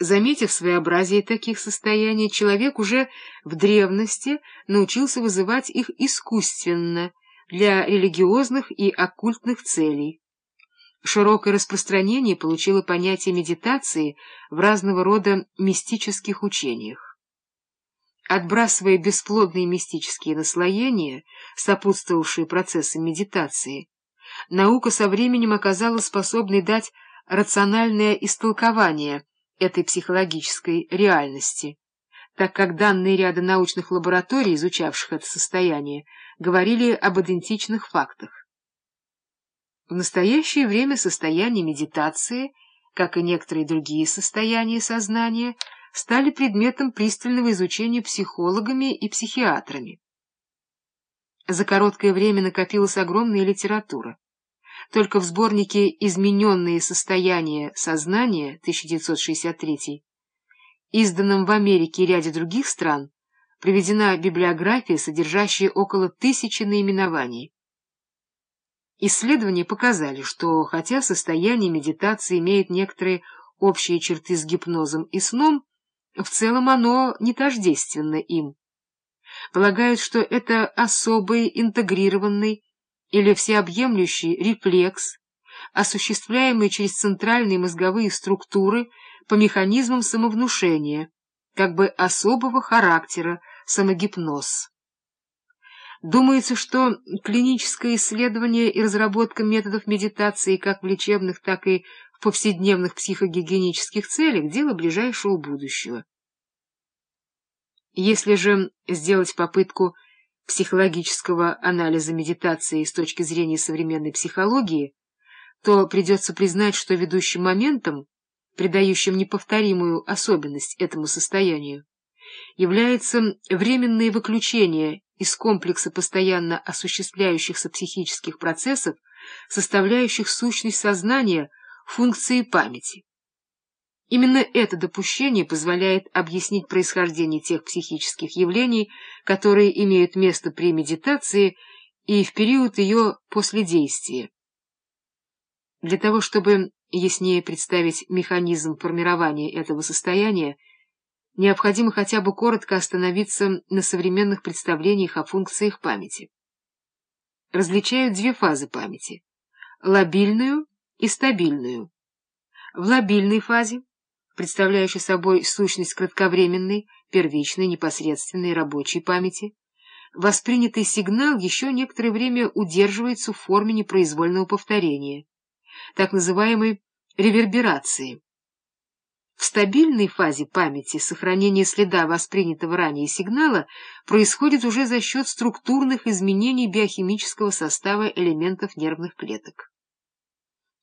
Заметив своеобразие таких состояний, человек уже в древности научился вызывать их искусственно для религиозных и оккультных целей. Широкое распространение получило понятие медитации в разного рода мистических учениях. Отбрасывая бесплодные мистические наслоения, сопутствовавшие процессам медитации, наука со временем оказалась способной дать рациональное истолкование этой психологической реальности, так как данные ряда научных лабораторий, изучавших это состояние, говорили об идентичных фактах. В настоящее время состояние медитации, как и некоторые другие состояния сознания, стали предметом пристального изучения психологами и психиатрами. За короткое время накопилась огромная литература. Только в сборнике «Измененные состояния сознания» 1963, изданном в Америке и ряде других стран, приведена библиография, содержащая около тысячи наименований. Исследования показали, что хотя состояние медитации имеет некоторые общие черты с гипнозом и сном, в целом оно не тождественно им. Полагают, что это особый интегрированный или всеобъемлющий рефлекс, осуществляемый через центральные мозговые структуры по механизмам самовнушения, как бы особого характера самогипноз. Думается, что клиническое исследование и разработка методов медитации как в лечебных, так и в повседневных психогигиенических целях – дело ближайшего будущего. Если же сделать попытку психологического анализа медитации с точки зрения современной психологии, то придется признать, что ведущим моментом, придающим неповторимую особенность этому состоянию, является временное выключение из комплекса постоянно осуществляющихся психических процессов, составляющих сущность сознания, функции памяти. Именно это допущение позволяет объяснить происхождение тех психических явлений, которые имеют место при медитации и в период ее последействия. Для того, чтобы яснее представить механизм формирования этого состояния, необходимо хотя бы коротко остановиться на современных представлениях о функциях памяти. Различают две фазы памяти — лобильную и стабильную. В лобильной фазе представляющий собой сущность кратковременной, первичной, непосредственной рабочей памяти, воспринятый сигнал еще некоторое время удерживается в форме непроизвольного повторения, так называемой реверберации. В стабильной фазе памяти сохранение следа воспринятого ранее сигнала происходит уже за счет структурных изменений биохимического состава элементов нервных клеток.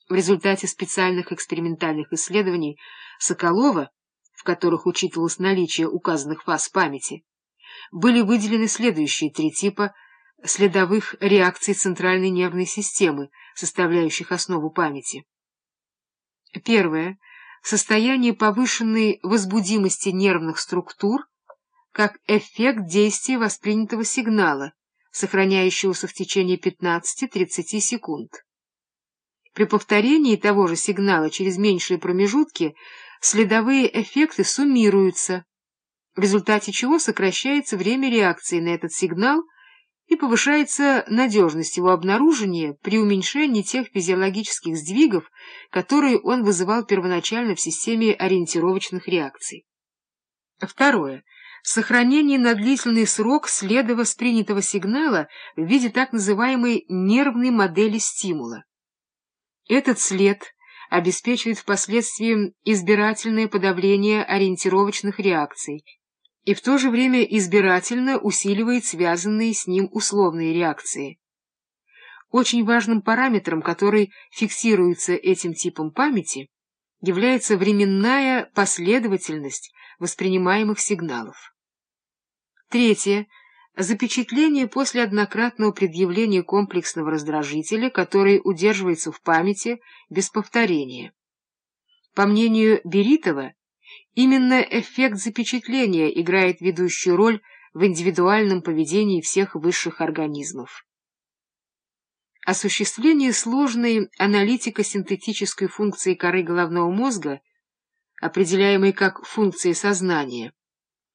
В результате специальных экспериментальных исследований Соколова, в которых учитывалось наличие указанных фаз памяти, были выделены следующие три типа следовых реакций центральной нервной системы, составляющих основу памяти. Первое. Состояние повышенной возбудимости нервных структур как эффект действия воспринятого сигнала, сохраняющегося в течение 15-30 секунд. При повторении того же сигнала через меньшие промежутки следовые эффекты суммируются, в результате чего сокращается время реакции на этот сигнал и повышается надежность его обнаружения при уменьшении тех физиологических сдвигов, которые он вызывал первоначально в системе ориентировочных реакций. Второе. Сохранение на длительный срок следа воспринятого сигнала в виде так называемой нервной модели стимула. Этот след обеспечивает впоследствии избирательное подавление ориентировочных реакций и в то же время избирательно усиливает связанные с ним условные реакции. Очень важным параметром, который фиксируется этим типом памяти, является временная последовательность воспринимаемых сигналов. Третье запечатление после однократного предъявления комплексного раздражителя, который удерживается в памяти без повторения. По мнению Беритова, именно эффект запечатления играет ведущую роль в индивидуальном поведении всех высших организмов. Осуществление сложной аналитико-синтетической функции коры головного мозга определяемой как функции сознания.